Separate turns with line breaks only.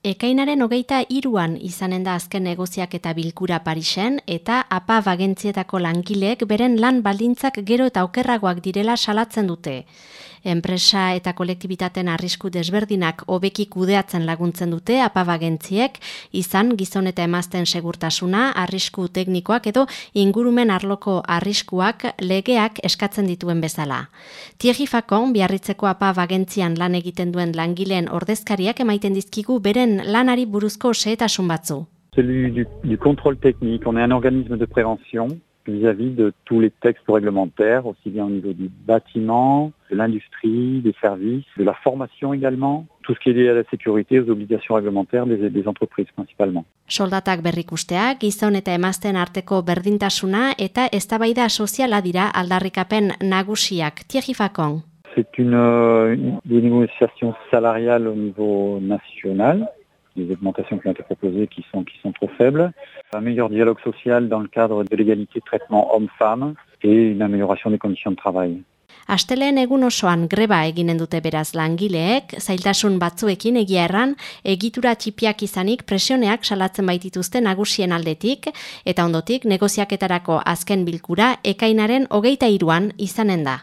Ekainaren hogeita iruan izanen da azken negoziak eta bilkura Parisen eta apa bagentzietako langileek beren lan baldintzak gero eta okerragoak direla salatzen dute. Enpresa eta kolektibitaten arrisku desberdinak hobeki kudeatzen laguntzen dute apa bagentziek, izan gizon eta emazten segurtasuna, arrisku teknikoak edo ingurumen arloko arriskuak legeak eskatzen dituen bezala. Thierry Facon, biarritzeko apa bagentzian lan egiten duen langileen ordezkariak emaiten dizkigu beren lanari buruzko xehetasun batzu.
Celui du, du contrôle technique, on est un organisme de prévention vis-à-vis -vis de tous les textes réglementaires, aussi bien au niveau du bâtiment, de l'industrie, des services, de la formation également, tout ce qui est lié à la sécurité, aux obligations réglementaires des, des entreprises principalement.
Soldatak berrikusteak, gizon eta emazten arteko berdintasuna eta eztabaida soziala dira aldarrikapen nagusiak. Thierry Facon.
C'est une, une, des négociations salariales au niveau national, des augmentations qui ont été proposées qui sont, qui sont trop faibles, un meilleur dialogue social dans le cadre de l'égalité de traitement homme-femme et une amélioration des conditions de travail.
Asteleen egun osoan greba eginen dute beraz langileek, zailtasun batzuekin egia erran, egitura txipiak izanik presioneak salatzen baitituzte nagusien aldetik, eta ondotik negoziaketarako azken bilkura ekainaren hogeita iruan izanen da.